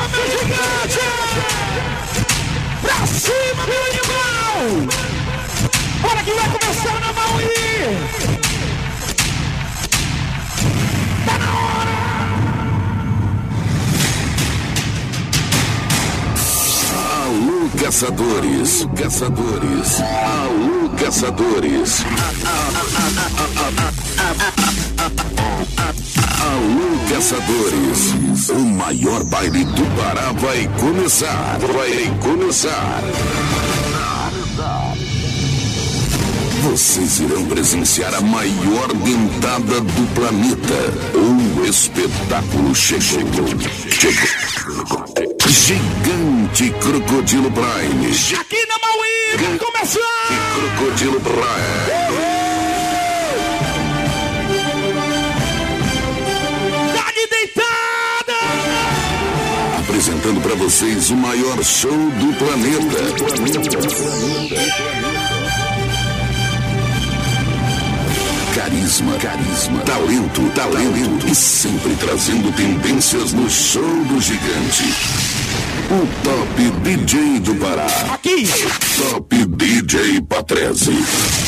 cima, meu gigante! Pra cima, meu animal! Bora que vai começar na mão aí! Tá na hora! Alô, caçadores, caçadores, alô, caçadores. Alô, caçadores, o maior baile do Pará vai começar, vai começar. Vocês irão presenciar a maior dentada do planeta. O espetáculo chegou. Chegou. Gigante Crocodilo Prime. Aqui na Maui, vai começar! Crocodilo Prime. Tá Apresentando para vocês o maior show do planeta. Carisma, carisma, talento, talento e sempre trazendo tendências no show do gigante. O Top DJ do Pará. Aqui! Top DJ Patrese.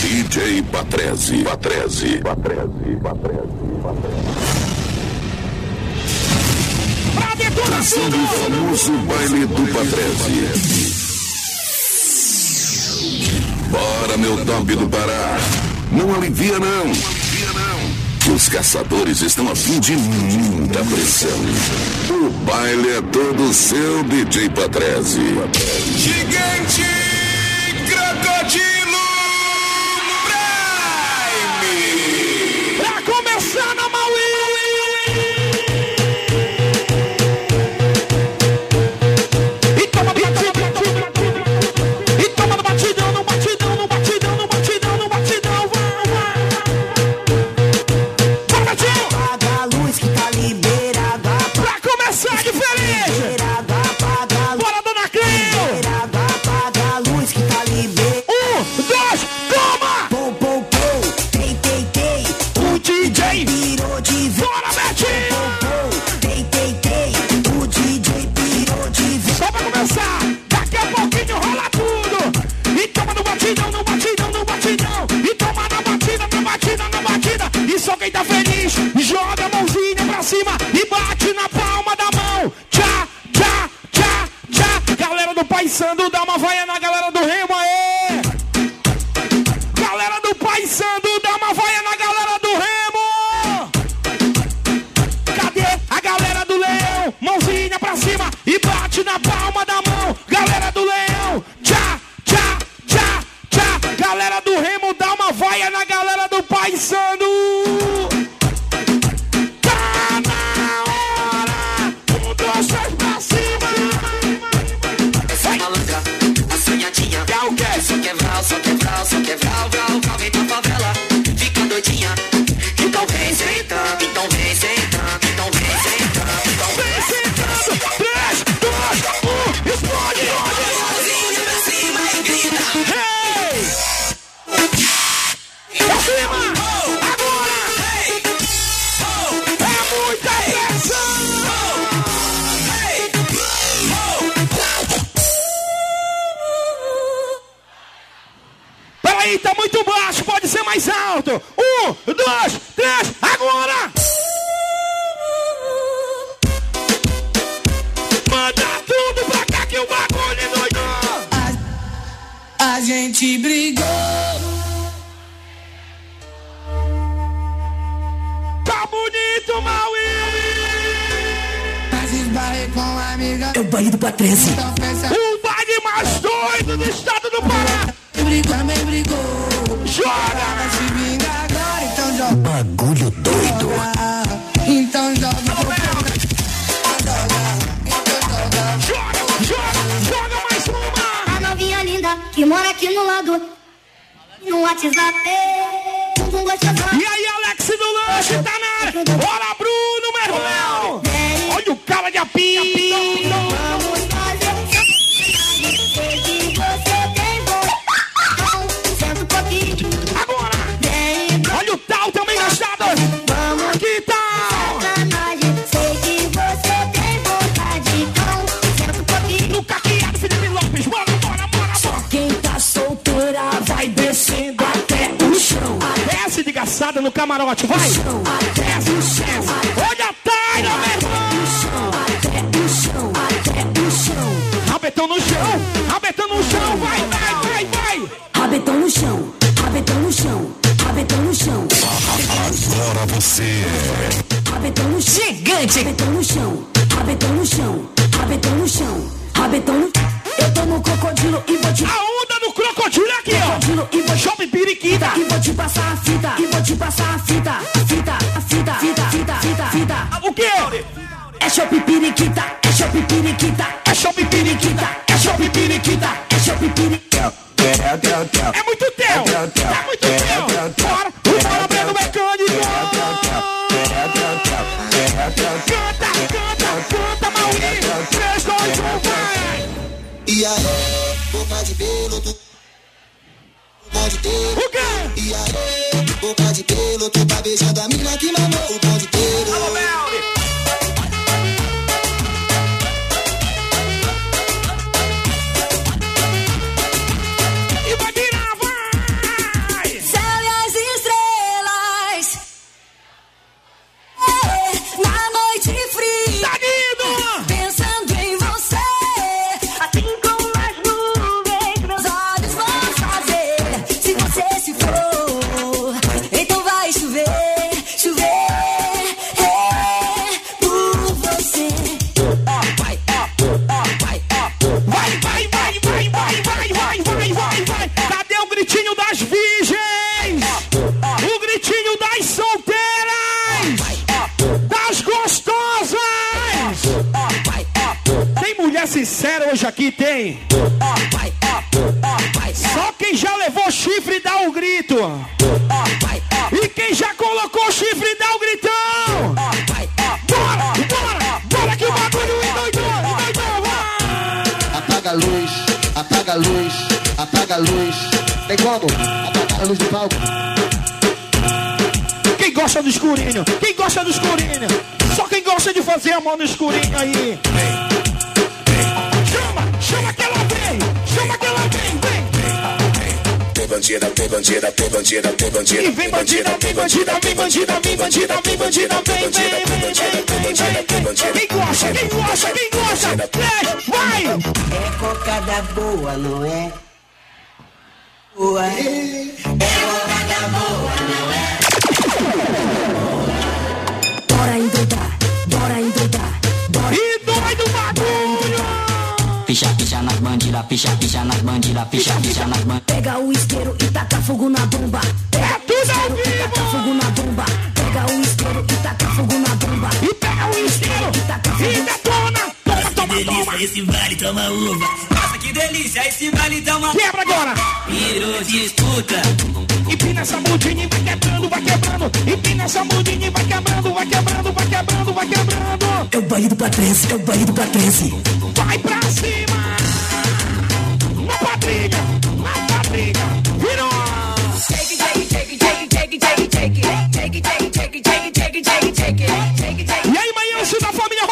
DJ Patrese. Patrese. Patrese. Patrese. Pra detonar Trazendo o tudo! famoso baile do Patrese. Bora, meu top do Pará. Não alivia, não. Os caçadores estão a fim de muita pressão. O baile é todo seu, DJ Patrese. Gigante Crocodilo Prime! Pra começar na doido do estado do Pará! Brigou, também brigou. Joga! Se vingar agora, então joga. Bagulho doido. Então joga. Joga, joga, joga mais uma! A novinha linda que mora aqui no lado. No WhatsApp. E aí, Alex do lanche tá na área! Bora, Bruno, meu irmão! Olha o cara de apito! No camarote, vai! Olha a Taina, meu irmão! Rabetão no chão! Rabetão no chão! Vai, vai, vai, vai! Rabetão no chão, rabetão no chão, rabetão no chão, Agora você rabetão no chão. Gigante! Rabetão no chão, rabetão no chão, rabetão no chão, rabetão no Eu tô no crocodilo e vou te A onda do crocodilo é aqui, ó! crocodilo e vou te passa a fita, a fita, a fita, fita, fita, fita, fita. O quê? É shopping piriquita, é shopping piriquita, é shopping piriquita, é shopping piriquita. A luz, apaga a luz, apaga a luz. Tem como? Apagar a luz do palco. Quem gosta do escurinho? Quem gosta do escurinho? Só quem gosta de fazer a mão no escurinho aí. Bandida, tem bandida, tem bandida, tem bandida. E vem bandida, vem bandida, vem bandida, vem bandida, vem bandida, vem, vem, vem, vem, vem, vem, vem. Quem gosta, quem gosta, quem gosta? Três, vai. É cocada boa, não é? Boa. Bora endoidar, bora endoidar, bora E doido bagulho. Picha, picha nas bandidas, picha, picha nas bandidas, picha, picha nas bandidas. Pega o isqueiro e taca fogo na bomba. É tudo ao E taca fogo na bomba. Pega o isqueiro e taca fogo na bomba. E pega o isqueiro. E detona. Toma. esse vale toma uva. Nossa, que delícia, esse vale toma Quebra agora. Virou disputa. Empina essa mudinha e vai quebrando, vai quebrando. Empina essa mudinha e vai quebrando, vai quebrando, vai quebrando, vai quebrando. É o baile do Patrense, é o baile do Patrense. Vai pra cima. Na quadrilha, na quadrilha. Virou. E aí, Manhãs da família Roxon. Homem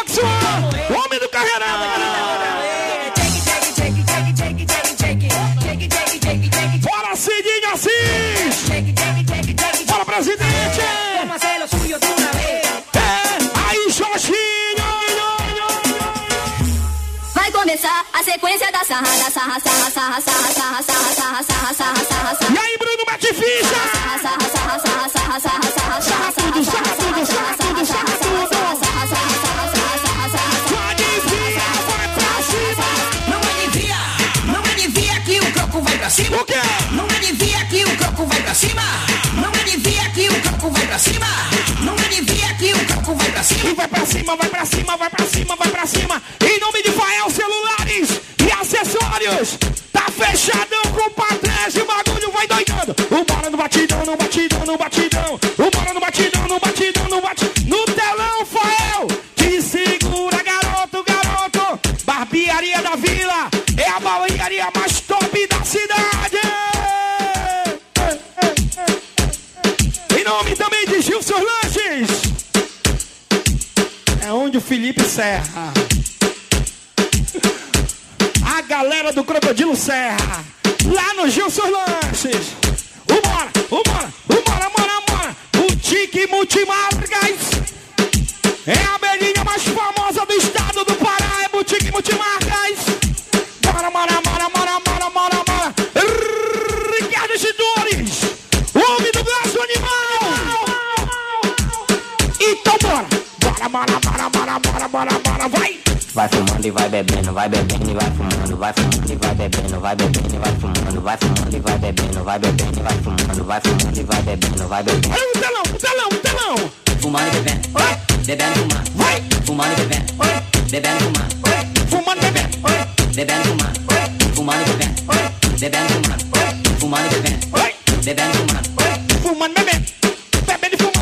sequência da sarra, da sarra, sarra, sarra, sarra, sarra, sarra, sarra, sarra, sarra, sarra, sarra. E aí, Bruno Mete Ficha. Sarra, sarra, sarra, sarra, sarra, sarra, sarra, sarra, tudo, sarra tudo, sarra tudo, sarra pra cima. Não alivia, não alivia que o croco vai pra cima. O quê? Não alivia que o croco vai pra cima. Não alivia que o croco vai pra cima. Não alivia que o croco vai pra cima. E vai pra cima, vai pra cima, vai pra cima, vai pra cima. Em nome de Fael Celulares e Acessórios. Tá fechadão com o Patrese, o bagulho vai doidando. O bora no batidão, no batidão, no batidão. O bora no batidão, no batidão, no batidão. No telão, Fael. Te segura, garoto, garoto. Barbearia da Vila. É a barbearia mais top da cidade. Em nome também de Gilson Lanches. É onde o Felipe Serra. Galera do Crocodilo Serra. Lá no Gilson Lanches. Vambora, vambora, vambora, bora, bora. O Multimarcas. Fumando e vai bebendo, vai bebendo e vai fumando, vai fumando e vai bebendo, vai bebendo e vai fumando, vai fumando e vai bebendo, vai bebendo e vai fumando, vai fumando e vai bebendo, vai bebendo. Olha o telão, o telão, o telão. Fumando e bebendo, bebendo e fumando, Vai. fumando e bebendo, bebendo e fumando, Fumando, bebendo. bebendo e fumando, fumando e bebendo, bebendo e fumando, fumando e bebendo, Vai. bebendo e fumando. Fumando, bebendo. Bebendo e fumando.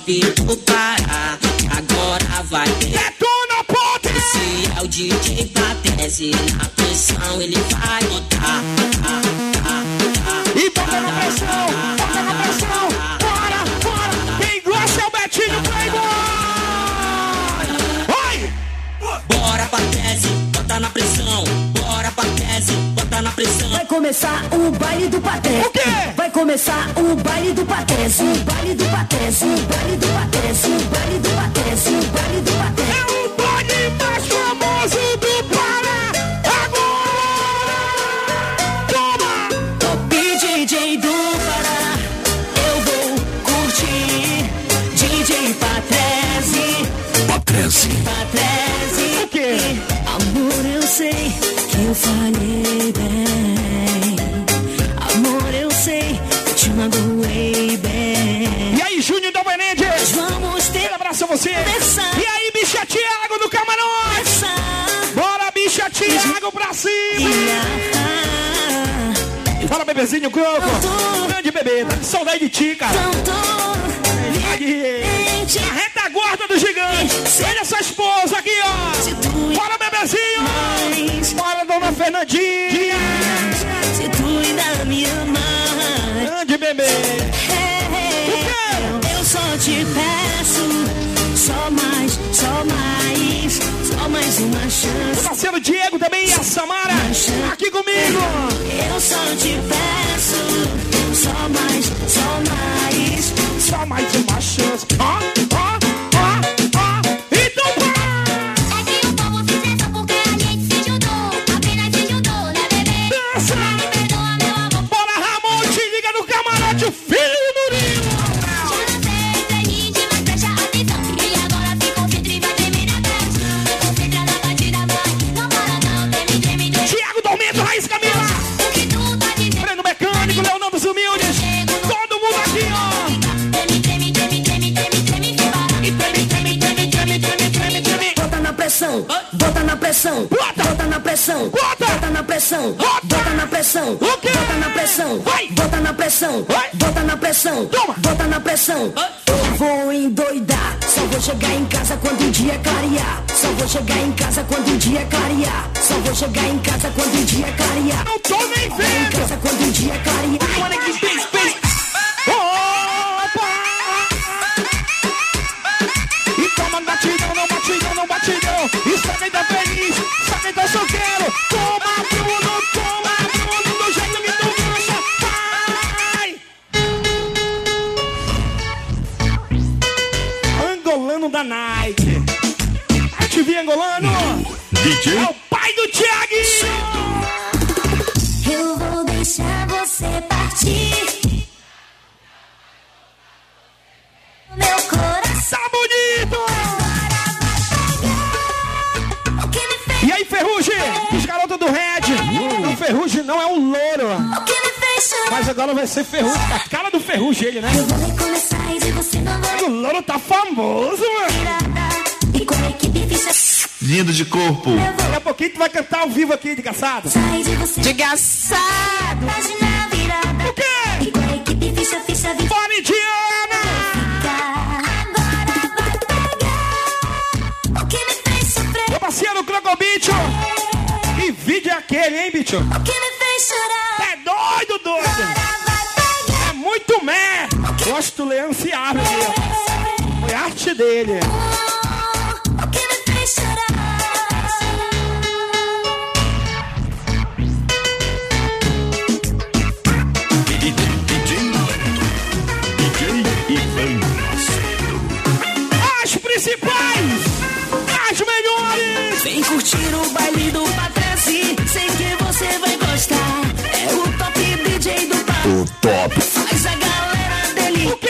O top do Pará, agora vai ter. Detona, pote. Se é o DJ Patese, na pressão ele vai botar. E bota na pressão, bota na pressão. Bora, bora. Quem gosta é o Betinho Playboy. Vai. Bora Patese, pressão. Vai começar o baile do paté. O quê? Vai começar o baile do patés. O baile do patés. O baile do patés. O baile do patés. O baile do patés. É o baile mais famoso do Pará. Agora. Toma. Top DJ do Pará. Eu vou curtir. DJ Patrese. Patrese. Patrese. O quê? Amor, eu sei que eu falhei bem. Cima. Fala, bebezinho coco. Grande bebê, tá com saudade de ti, cara. A retaguarda do gigante. Olha essa esposa aqui, ó. Bora, bebezinho. Bora, dona Fernandinha. se tu ainda me amar. Grande bebê. Eu só te peço, só mais, chance. Parceiro Diego também e a Samara. Aqui comigo. Eu só te peço, só mais, só mais. Só mais uma chance. Ó, pressão, bota na pressão, Bota. na pressão, Bota. na pressão, Bota. na pressão, bota na pressão, bota na pressão, bota na pressão, bota na pressão. Eu vou endoidar, só vou chegar em casa quando o dia clarear. Só vou chegar em casa quando o dia clarear. Só vou chegar em casa quando o dia clarear. Não tô nem Em vendo. casa quando o dia clarear. Só tá feliz, só quem tá solteiro. Toma, Bruno, toma, Bruno, do jeito que tu gosta. Vai! Angolano da Nike. Te vi, angolano. DJ É o pai do Thiaguinho. Eu vou deixar você partir. Meu coração Tá bonito! Os garotos do Red. O Ferrugem não é um louro. o que me fez chorar. Mas agora vai ser Ferrugem. A cara do Ferrugem, ele, né? De O louro tá famoso, mano. lindo de corpo. Daqui a pouquinho tu vai cantar ao vivo aqui de caçada. sair de virada. O quê? E com a equipe ficha, ficha, aquele, hein, bicho? O que me fez chorar? É doido, doido! É muito mé! Gosto do Leão Ciar, meu É Foi arte dele. O que me fez chorar? As principais, as melhores. Vem curtir o baile do patrão festa. É o top DJ do papo. O top. Faz a galera dele. O quê?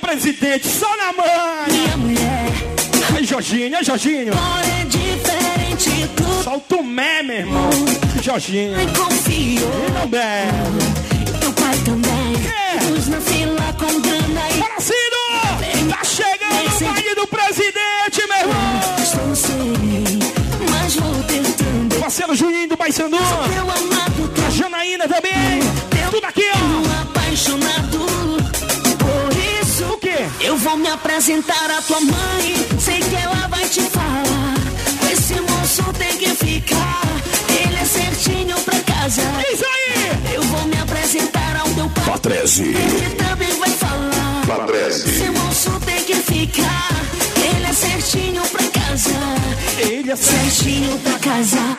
Presidente, só na mãe! Minha mulher. Ai, é Jorginho, ai, Jorginho. Só diferente tu. Solta o meme, irmão. Jorginho. Me confio. E também. E teu pai também. É. Luz na fila com grana e. Para sim! Tá chegando o baile do presidente, meu irmão! Estou não sei, mas vou tentando. Parceiro Juninho do Paysandu, Meu amado, a Janaína também, tudo aqui, ó! apaixonado. Por isso, O quê? eu vou me apresentar à tua mãe. Sei que ela vai te falar. Esse moço tem que ficar. Ele é certinho pra casa. Isso aí! Eu vou me apresentar ao teu pai. Patrese. Ele também vai falar. Patrese. Esse moço tem que ficar. Ele é certinho pra casa. Ele é. Certinho pra casa.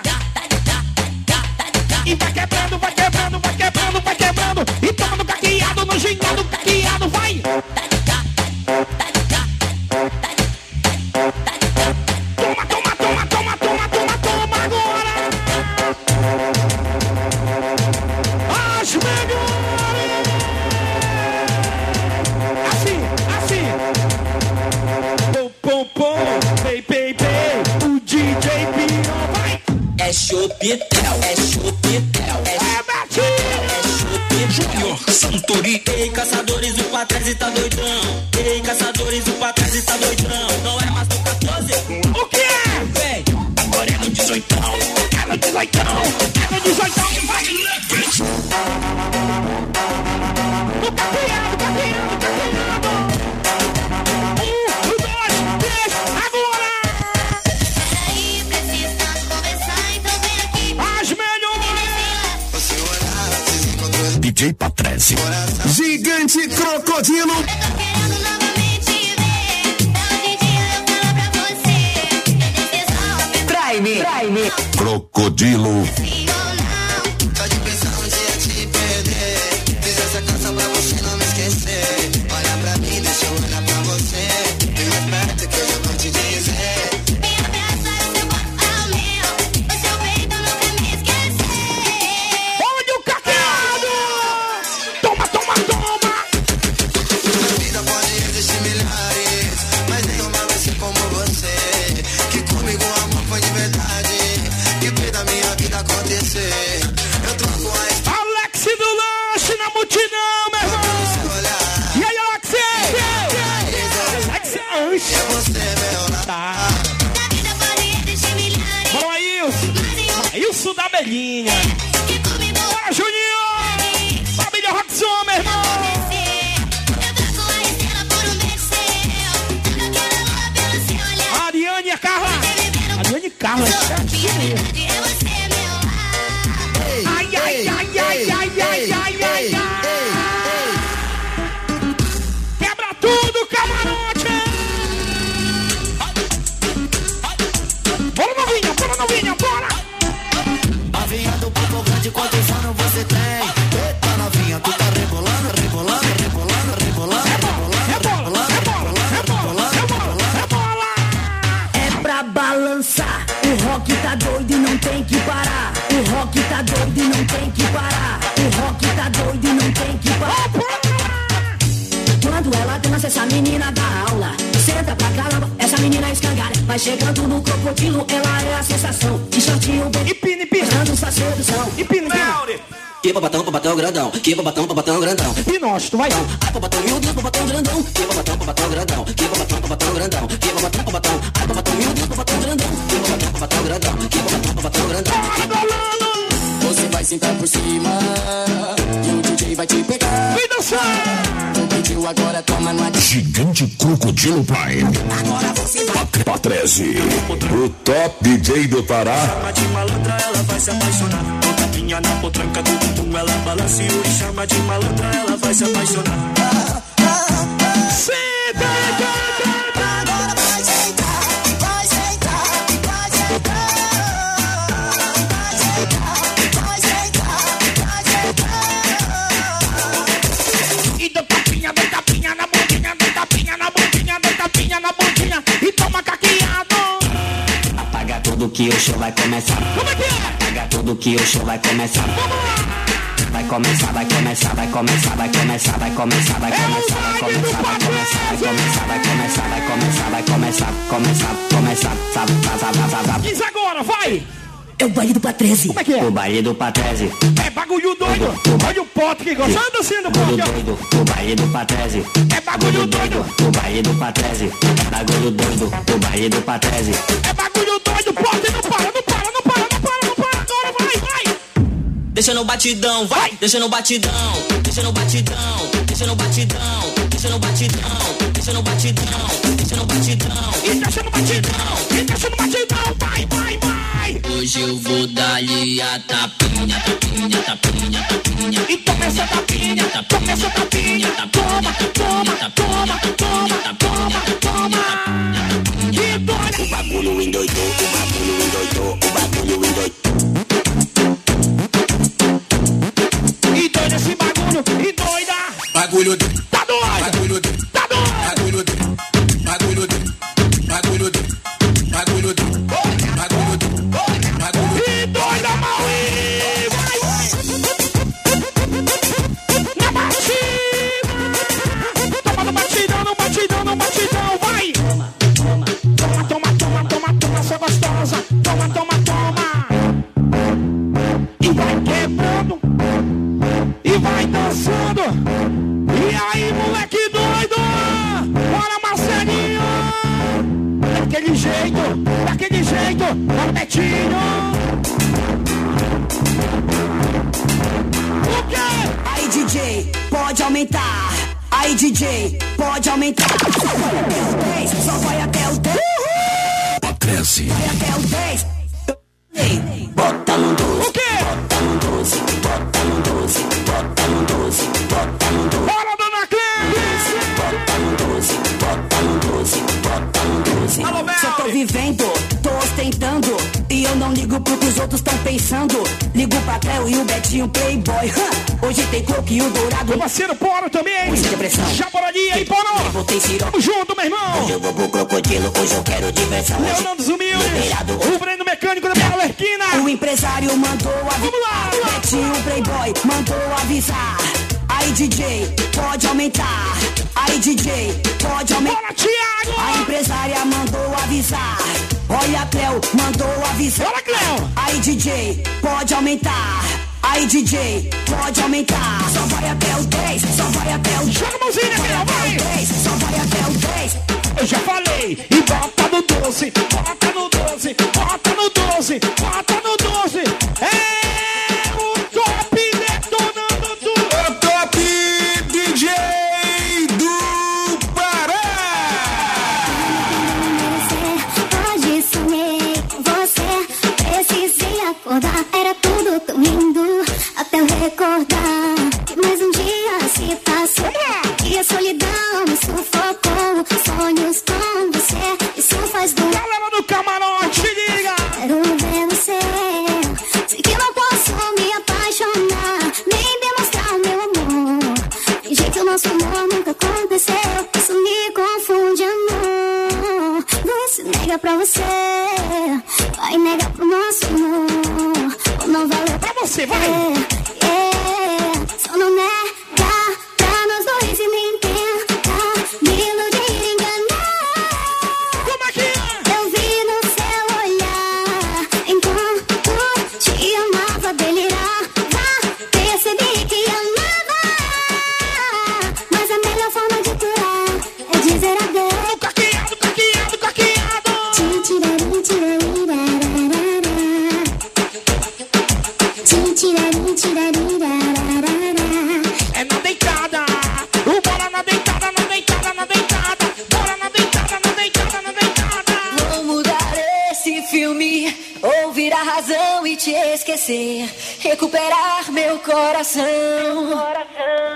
E vai quebrando, vai quebrando, vai quebrando, vai quebrando. E toma no caqueado, no ginhado, caqueado, vai! É chopitel, é chopitel, é batida! Júnior Santori. Ei, caçadores, o Patrese tá doidão. Ei, caçadores, o Patrese tá doidão. Não é mais do 14, O que é? vem. Agora é no 18. É no 18, é no 18 DJ Patrese. Gigante Crocodilo. Eu tô querendo novamente ver. Hoje em dia eu falo pra você. Decisão, Prime, Prime. Crocodilo. Ela é a sensação. De shortinho bem, Empina, empina, mostrando sua sedução. empina, empina. Que babatão, babatão grandão. Que babatão, babatão grandão. Pinócio, tu vai. Ai, babatão, meu Deus, babatão grandão. Que babatão, babatão grandão. Que babatão, babatão grandão. Que babatão, babatão. Ai, babatão, meu Deus, babatão grandão. Que babatão, babatão grandão. Que babatão, babatão grandão. Vai sentar por cima e o DJ vai te pegar. Vem dançar! Tu pediu agora, toma no Gigante Crocodilo Prime. Agora você vai. Patrese. O top DJ do Pará. chama de malandra, ela vai se apaixonar. Com tapinha na potranca do bumbum, ela balança e o chama de malandra, ela vai se apaixonar. Senta, canta, Agora vai que o show vai começar. Como é que é? Pega tudo que o show vai começar. Vai começar, vai começar, vai começar, vai começar, vai começar, vai começar, vai começar, vai começar, vai começar, vai começar, vai começar, vai começar, começar, começar, sabe, sabe, sabe, sabe. Diz agora, vai! É o baile do Patrese. Como é que é? O baile do Patrese, É bagulho doido! Olha o pote que gosta. Anda sendo bagulho pote, ó. doido, o baile do Patrese. É bagulho doido! O baile do Patrese, bagulho doido, o baile do Patrese. É bagulho doido! Pote não para, não para, não para, não para, não para. Agora vai, vai! Deixa no batidão, vai, deixa no batidão, deixa no batidão, deixa no batidão, deixa no batidão, deixa no batidão, deixa no batidão. E deixa no batidão! E deixa no batidão! Hoje eu vou dar-lhe a tapinha, tapinha, tapinha, tapinha. E toma essa tapinha! Toma essa tapinha! Toma, toma, toma, toma, toma, toma! Que doido! bagulho endoidou, o bagulho endoidou, o bagulho endoidou. E doido esse bagulho! E doida! Bagulho doido, Tá doido! Vai até o 10, só vai até o 10. Patrese. Vai até o 10. Ei, Bota no 12, O quê? bota no 12, bota no 12, bota no 12, bota no 12, Bora, dona Clência! bota no 12, bota no 12, bota no 12. Alô, Só tô Mel! vivendo, tô ostentando. E eu não ligo pro que os outros tão pensando. Ligo pra Cleo e o Betinho Playboy. Hã? Hoje tem coco e o dourado. Meu parceiro Poro também! Crocodilo, hoje eu quero diversão. Leonardo Zumildes! O Breno Mecânico da minha Alerquina! O empresário mandou avisar. Vamos lá, vamos lá. Betinho Playboy mandou avisar. Aí DJ, pode aumentar. Aí DJ, pode aumentar. Bora, Thiago! A empresária mandou avisar. Olha, Cleo, mandou avisar. Bora, Cleo! Aí DJ, pode aumentar. Aí DJ, pode aumentar. Só vai até o 10, só vai até o 10. Joga a mãozinha, Cleo, vai! 10, só vai até o 10. Eu já falei! E bota no 12! Bota no 12! Bota no 12! Bota no 12! É esquecer. Recuperar meu coração.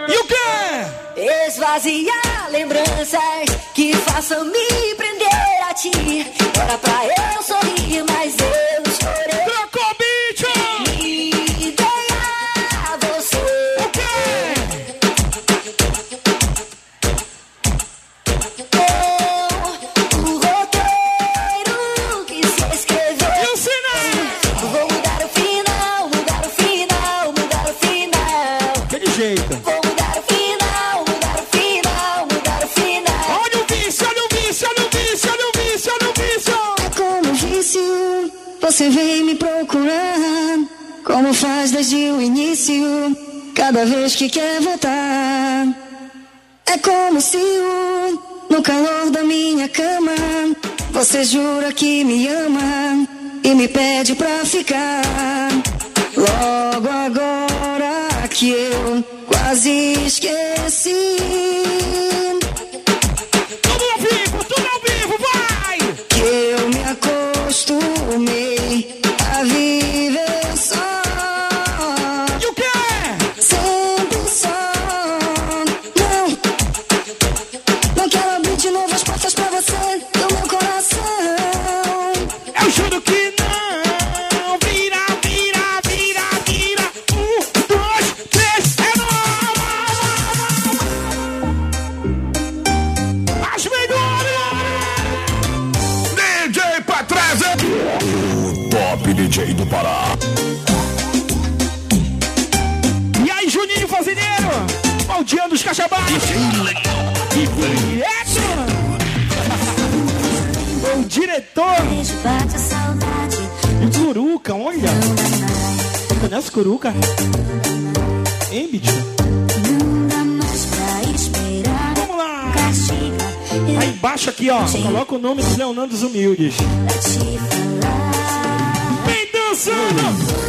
E o quê? Esvaziar lembranças que façam me prender a ti. Era pra eu sorrir, mas eu chorei. Você vem me procurar. Como faz desde o início, cada vez que quer voltar. É como se no calor da minha cama, você jura que me ama e me pede pra ficar. Logo agora que eu quase esqueci. Tudo ao vivo, tudo ao vivo, vai! Que eu me acostumei Curuca? Hein, bicho? Não dá mais pra esperar. Vamos lá! Castiga. Aí embaixo aqui, ó, coloca o nome dos Leonardos Humildes. pra te falar. Vem dançando!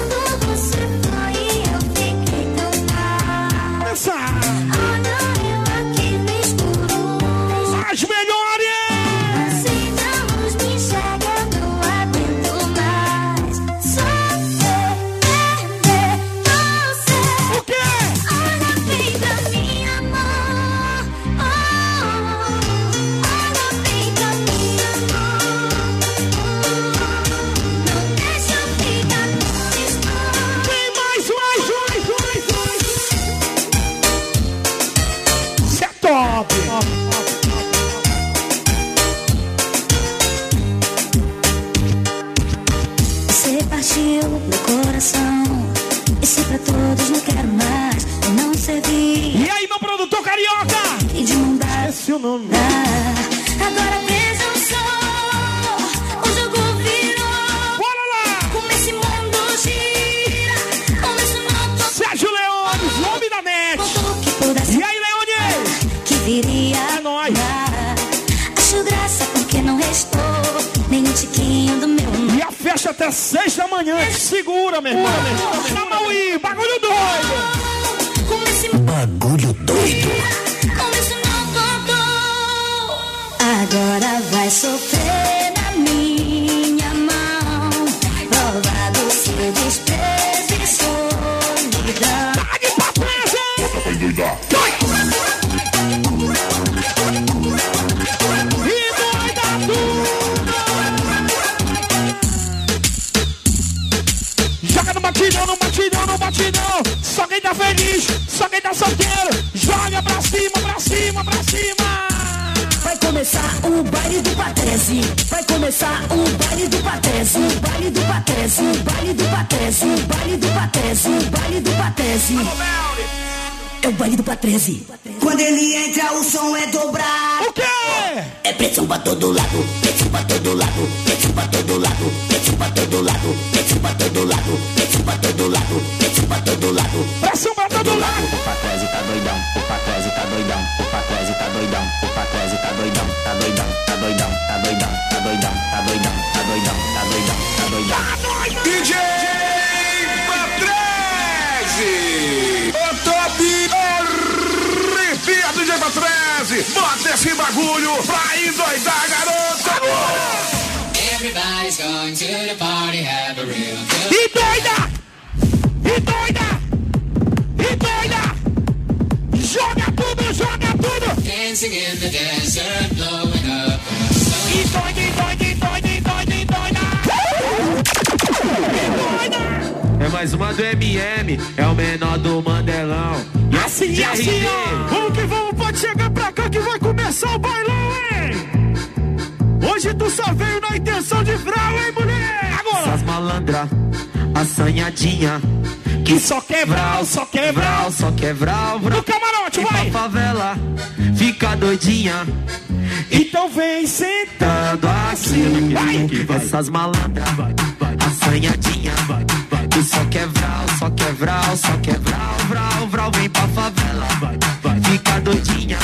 Começar o baile do Patrese. Vai começar o baile do Patrese. O baile do Patrese. O baile do Patrese. O baile do Patrese. O baile do Patrese. É o baile do Patrese. Quando ele entra, o som é dobrado. O quê? É pressão pra todo lado, pressão pra todo lado, pressão pra todo lado, pressão pra todo lado, pressão pra todo lado, pressão pra todo lado, pressão pra todo lado. Pressão pra todo lado. O Patrese tá doidão, o Patrese tá doidão, o Patrese tá doidão, o Patrese tá doidão, tá doidão, tá doidão, tá doidão, tá doidão, tá doidão, tá doidão, tá doidão, tá doidão. DJ Patrese. O top arrepia DJ Patrese. Bota esse bagulho pra endoidar, garoto. Everybody's going to the party, have a real good E doida! E doida! E doida! Joga tudo, joga tudo! dancing in the desert, blowing up in the sun. E doida, e doida, e doida, e doida, e doida! E doida! É mais uma do MM, é o menor do Mandelão. Assim, e assim, ó! Vamos que vamos, pode chegar pra cá que vai começar o bailão, hein? Hoje tu só veio na intenção de frau, hein, mulher? Agora! Essas malandra, assanhadinha, Que só quebral, só quebral. Só quebral, vral. No camarote, vai. pra favela, fica doidinha. Então vem sentando assim. Vai. essas malandras, assanhadinha. Que só quebral, só quebral, só quebral, vral, vral, vem pra favela. Fica doidinha.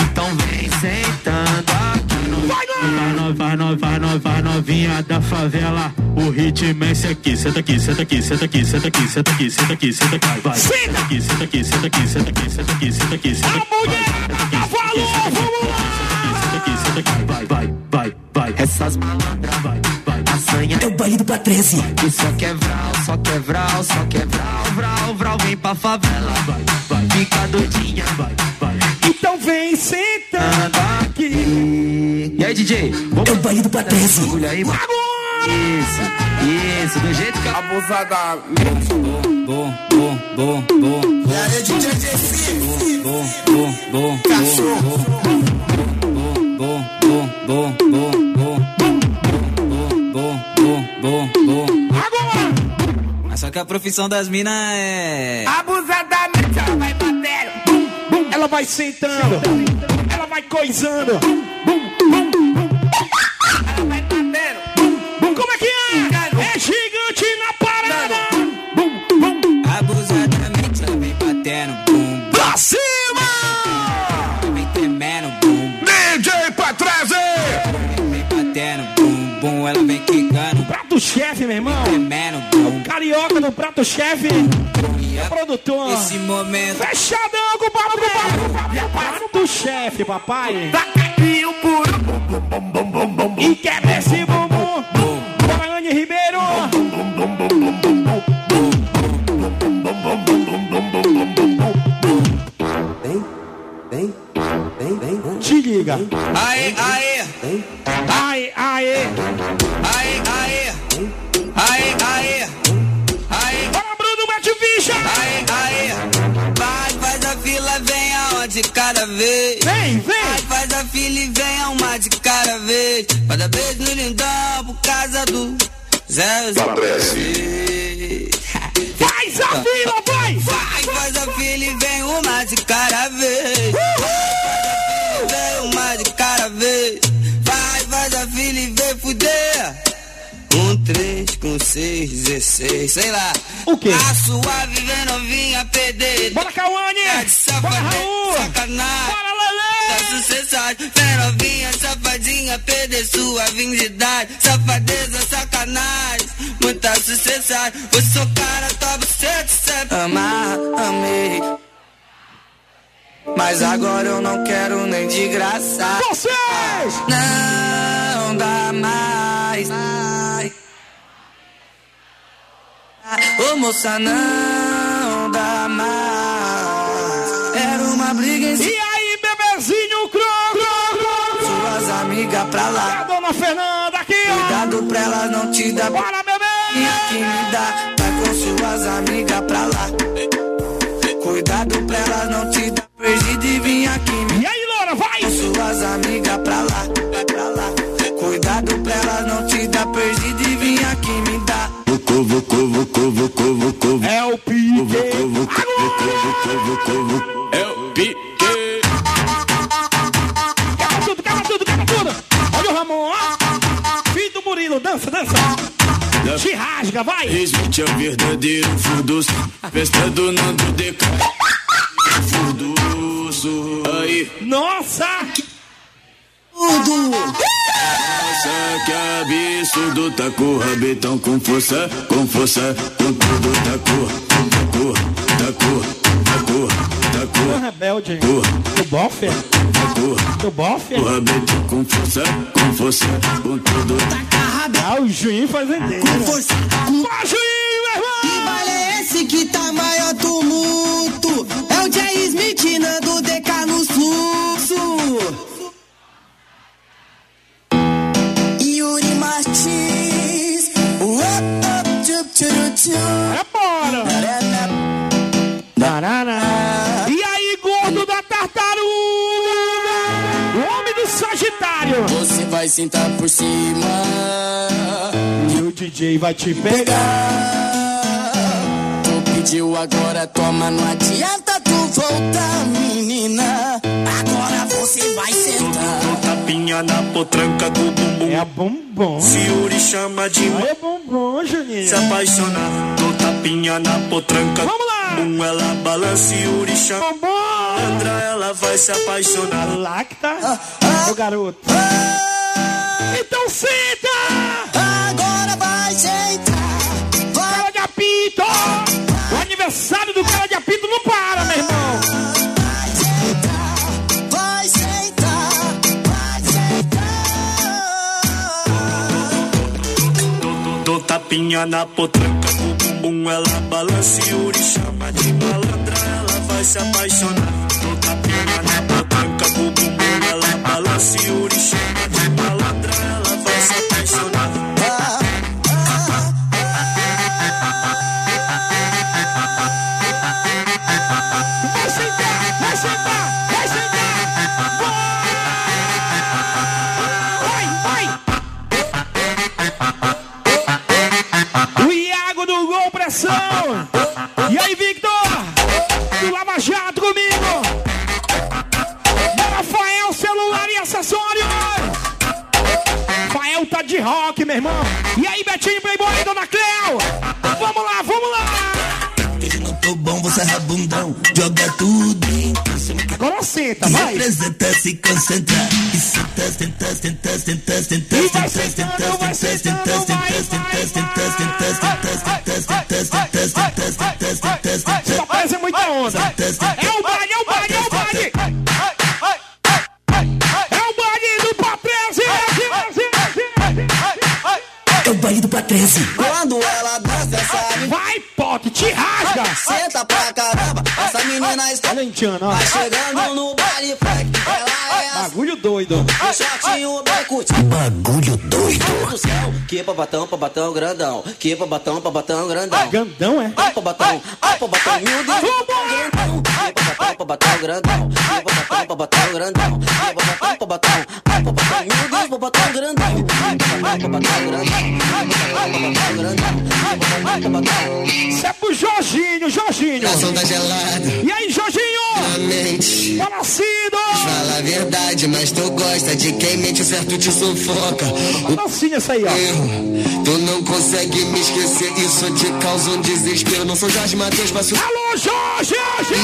Então vem sentando aqui. Vai, Vai, no- vai, no- vai, no- vai novinha da favela. O ritmo é esse aqui. Senta aqui, senta aqui, senta aqui, senta aqui, senta aqui, senta aqui, senta aqui. Vai. Senta. aqui, senta aqui, senta aqui, senta aqui, senta aqui, senta aqui, senta A aqui. mulherada cavalo, vamos lá. Senta aqui, senta aqui. Vai, vai, vai, vai. Essas malandras, Vai, piranha, teu banho pra 13. Tu só quer vral, só quer é vral, só quer é vral, vral, vral, vem pra favela, vai, vai, fica doidinha, vai, vai. Então vem sentando aqui. E aí, DJ? Vamos teu banho pra 13. Aí. Isso, isso, do jeito que abusada. Bom, bom, bom, bom, bom. É DJ JC. Bom, bom, bom, bom. Cachorro. Bom, bom, bom, bom, bom bom, bom, bom, bom. Agora. Mas só que a profissão das minas é. Abusadamente, ela vai batendo. Bum, bum. Ela vai sentando. Ela vai coisando. Ela vai batendo. Bum, Como é que é? É gigante na parada. Abusadamente ela vem batendo, bum, cima. prato chefe, meu irmão. Carioca no prato chefe. Produtor. Esse momento. Fechadão com o barulho do barulho. Prato chefe, papai. Tá e o puro. E quebra esse bumbum. Paraane Ribeiro. Vem, vem, vem, vem. Te liga. Aê, aê. Vem. Cada vez. Vem, Vai, vem. faz a fila e vem a uma de cada vez. Manda beijo no lindão por causa do Zé Zé. Faz a fila, vai. Vai, faz a fila e vem uma de cada vez. Vai, 3 com 6, 16, sei lá. O quê? A sua vida é novinha, PD. Bora, Cauane! Tá Bora, Raul! Sacanagem. Bora, Tá sucessado, Vem novinha, safadinha, perder sua vindidade. Safadeza, sacanagem. Muita tá sucessagem. o socar cara tua buceta, sempre. Amar, amei. Mas agora eu não quero nem de graça. Vocês! Não dá mais. Ô moça, não dá mais. Era uma briga em E aí, bebezinho cro, cro, cro. suas amigas pra A lá. dona Fernanda aqui, ó. Cuidado pra elas não te dar Bora, bebê. que me dá. Vai com suas amigas pra lá. Cuidado pra elas não te dar perdido e vim aqui me E aí, Loura, vai. com suas amigas pra lá. Vai pra lá. Cuidado pra elas não te dar perdido vucu, vucu. É o pique. É o pique. Quebra tudo, quebra tudo, quebra tudo. Olha o Ramon, ó. Filho do Murilo, dança, dança. Te rasga, vai. Resmite é o verdadeiro furdoso. Festa do Nando. Aí, Nossa. Nossa, que absurdo. Tá com o rabetão com força, com força, com tudo. Tá com, tá com, tá com, tá com, tá O com, rebelde. com, Do bofe. tá com. Do bofe. O rabetão com força, com força, com tudo. Ah, o Juinho fazendeiro. Com força, com Vai, Juinho, meu irmão. baile é esse que tá maior tumulto. É o Jay Smith Nando DK no fluxo. Sagitário. Você vai sentar por cima. E o DJ vai te pegar. Tô pediu, agora toma, não adianta tu voltar, menina. Agora você vai sentar. Tapinha na potranca do bumbum. É bombom. Se Yuri chama de É bombom, Juninho. se apaixonar. Dou tapinha na potranca. Vamos lá! Bum, ela balança e Yuri chama. Bombom. Andra, ela vai se apaixonar. Lá que tá, ô garoto. Então senta! Agora vai sentar. Vai Cara de apito! O aniversário do cara de apito não para, meu irmão! Vai sentar, vai sentar. Dou tapinha na potranca do bumbum, ela balança e Yuri chama de malandra, ela vai se apaixonar. Nasce orixá o baile do Patrese! É o baile do Patrese. Quando ela dança, sabe? Vai, pote, te rasga! Senta pra caramba. Essa menina está. Vai chegando no baile funk. Ela é Bagulho doido. o bagulho doido. Que pabatão, pabatão grandão. Que pabatão, pabatão grandão. Ai, grandão é? Ai, pabatão, ai, pabatão humilde. Grandão. Que pabatão, pabatão grandão. Que pabatão, pabatão grandão. Que pabatão, pabatão meu Deus, babatão grandão. Babatão grandão. Babatão grandão. Isso é pro Jorginho, Jorginho! Tá. E aí, Jorginho? Na mente. Falacido! Fala a verdade, mas tu gosta de quem mente, certo te sufoca. Falacinho essa aí, ó. erro, tu não consegue me esquecer, isso te causa um desespero. Não sou Jorge Matheus, passo Alô, Jorge! Jorge!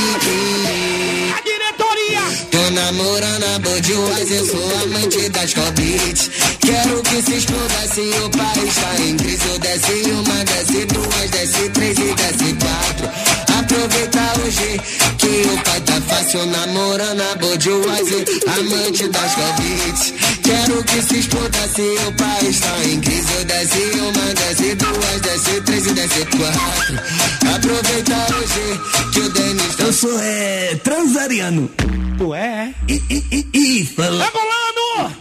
A diretoria! Tô namorando a Budweiser, sou amante das Cobit. Quero que se exploda se o país tá em crise. Eu desce uma, desce duas, desce três e desce quatro. Aproveita hoje que o pai tá fácil namorando a Budweiser, amante das Cobit. Quero que se exploda se o país tá em crise. Eu desce uma, desce duas, desce três e desce quatro. Aproveita hoje que o Denis tá... Eu sou é, transariano. Tu é? E, e, e, e fala. Tá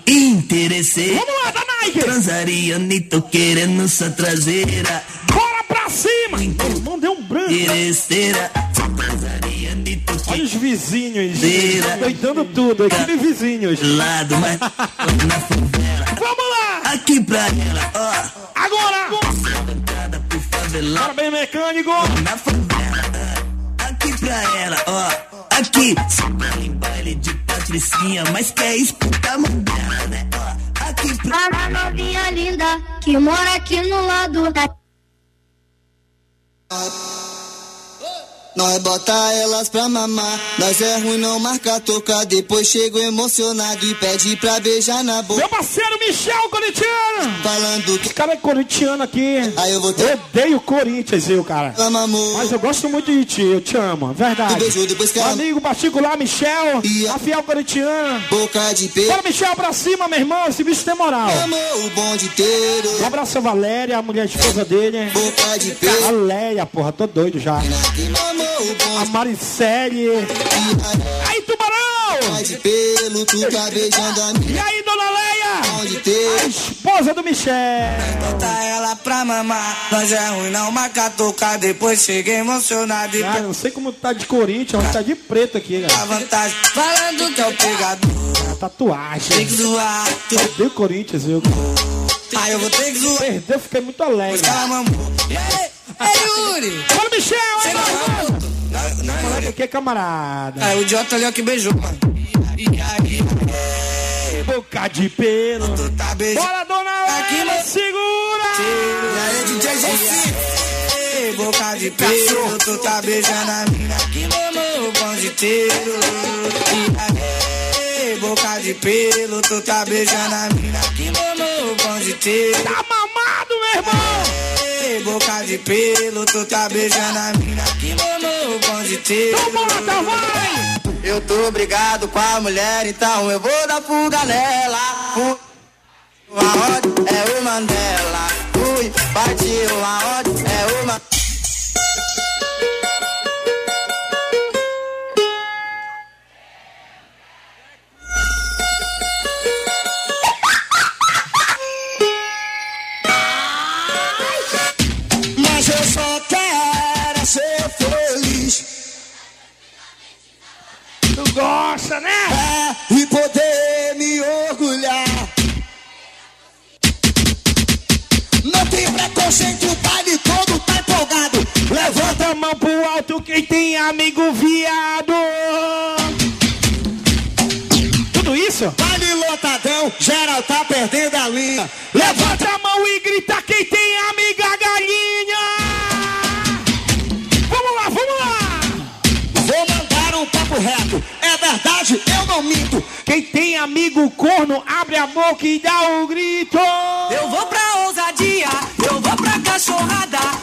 Interessei. Vamos lá, da Nike! Transariano e tô querendo sua traseira. Bora pra cima! Irmão deu um branco! Interesseira. Transariano tô Olha os vizinhos! Vira. Doidando tudo, aqui de vizinhos! lado, mas na favela. Vamos lá! Aqui pra ela, ó. Agora! Pro favelão. Parabéns, mecânico! Na favela. Aqui pra ela, ó. Aqui. Só baile baile de patricinha, mas quer escutar mão dela, né? Aqui pra A novinha linda que mora aqui no lado da Nós bota elas pra mamar. Nós é ruim, não marca tocar. Depois chego emocionado e pede pra beijar na boca. Meu parceiro Michel Corintiano! Falando que Esse cara é corintiano aqui. aí eu vou Eu ter odeio o Corinthians, eu, cara. ela amor. Mas eu gosto muito de ti, eu te amo, verdade. Tu beijou depois que ela amigo particular, Michel, E a- a fiel corintiana. boca de peixe. Bora, Michel, pra cima, meu irmão, esse bicho tem moral. Amor, o bonde inteiro. Um abraço a Valéria, a mulher esposa dele. Boca de peixe. A Leia, porra, tô doido já. Amor, A Maricele. Aí, tubarão! de pelo. Tu tá beijando a E aí, dona Leia? A esposa do Michel. Bota ela pra mamar. Nós é ruim, não marca tocar. Depois chega emocionado e Cara, eu não sei como tá de Corinthians, mas tá de preto aqui, a cara. vantagem. Falando que é o pegador. Tatuagem. Tem que zoar. Tu... Odeio Corinthians, eu. Aí eu vou ter que zoar. Perdeu, fiquei muito alegre. Ela mamou. E Ei, Yuri! Fala, Michel! Chega lá, puto. Não, não, Moleque, Yuri. que camarada. Ah, o idiota ali ó, que beijou, mano. Boca de pelo. Tu tá beijando. Bora, dona Aqui, Laila, mano. segura! E aí, DJ? Ei, boca de pelo, tu tá beijando a mina que mamou o pão de inteiro. E aí, boca de pelo, tu tá beijando a mina que mamou o pão de inteiro. Tá mamado, meu irmão! Boca de pelo, tu tá beijando a mina que mamou o pão de vai! Eu tô brigado com a mulher, então eu vou dar fuga nela. Fui, aonde é o Mandela? Fui, partiu aonde é o Mandela? Gosta, né? É, e poder me orgulhar. Não tem preconceito, o baile todo tá empolgado. Levanta a mão pro alto quem tem amigo viado. Tudo isso? Baile lotadão, geral tá perdendo a linha. Levanta a mão e grita quem Quem tem amigo corno, abre a boca e dá um grito. Eu vou pra ousadia, eu vou pra cachorrada.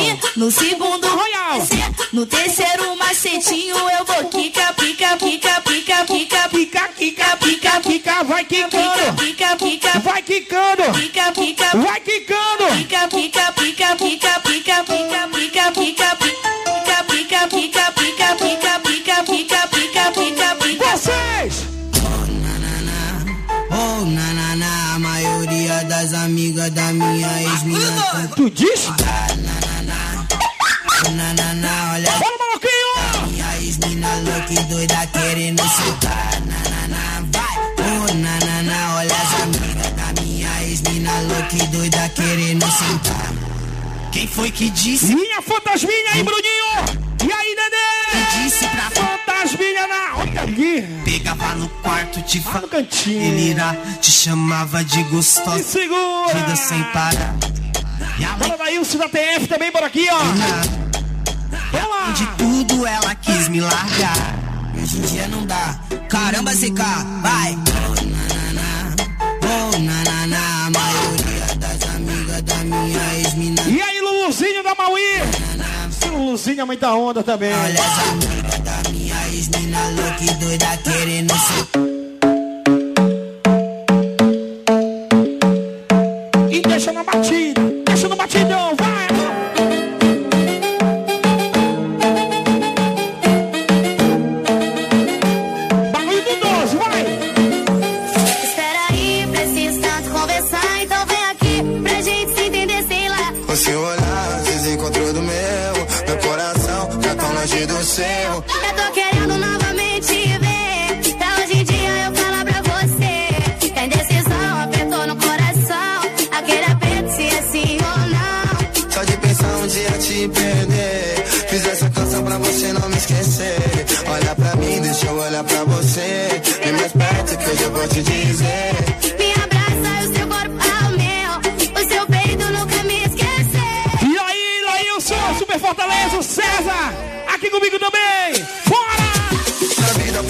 Irmão. no segundo Royal. No terceiro macetinho eu vou quica, pica, pica, pica, pica, Pica, quica, pica, pica, vai pica, quicando. pica, pica, Vai quicando. pica, pica, Vai quicando. pica, pica, pica, pica, pica, pica, pica, pica, pica, pica, pica, pica, pica, pica, pica, pica, pica, pica. Vocês. Oh, na, na, na, a maioria das amigas da minha ex-mina Tu disse? Na, na, na, olha Bora, maluquinho. minha ex-mina louca e doida querendo sentar. Na, na, na, vai. Oh, na, na, na, olha as amigas da minha ex-mina louca e doida querendo sentar. Quem foi que disse? Minha fantasminha aí, Bruninho. E aí, Nenê? Disse pra Fantasminha na... Olha ali. Pegava no quarto, te Lá no cantinho. Delira, te chamava de E gostosa. segura. Vida sem parar. E a Bora daí, o da TF também, bora aqui, ó. De tudo ela quis me largar. Hoje em dia não dá. Caramba, CK, vai. Oh. A maioria das amigas da minha ex-mina. E aí, Luluzinho da Maui. Esse Luluzinho é muita onda também. Olha as amigas da minha ex-mina louca e doida querendo ser. E deixa na batida. Deixa no batidão, vai.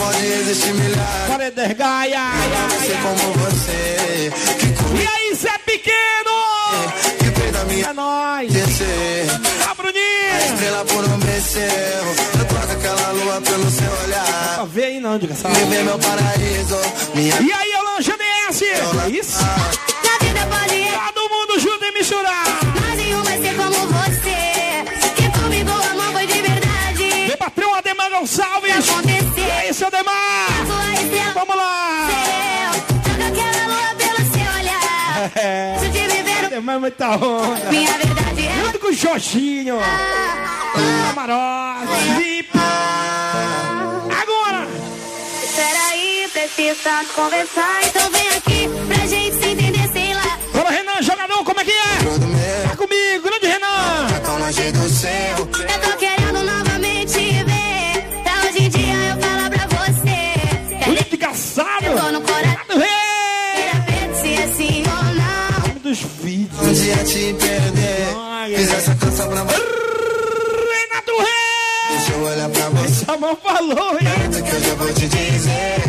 Pode existir milhares Bora, Eder Gaia. Não sei como você Que E aí, Zé Pequeno. que fez da minha É nóis. descer Tá, Bruninho. Estrela por um becel Eu troco aquela lua pelo seu olhar ver aí não, diga só. Viver meu paraíso, minha E aí, Alange DS? É isso? Na Ademar? Vamos lá. Joga aquela lua pelo seu olhar. É. Se te viver, Ademar é muita onda. minha verdade é. Junto com o Jorginho. Camarote. VIP. Agora. Peraí, precisa conversar. Então vem aqui pra gente se entender, sei lá. Bora, Renan, jogador, como é que é? Tá comigo, grande Renan. tá tão longe do seu. Um dia te perder. Fiz essa canção pra você. Renato Reis. Deixa eu olhar pra você. A mão falou, hein? Que hoje eu vou te dizer.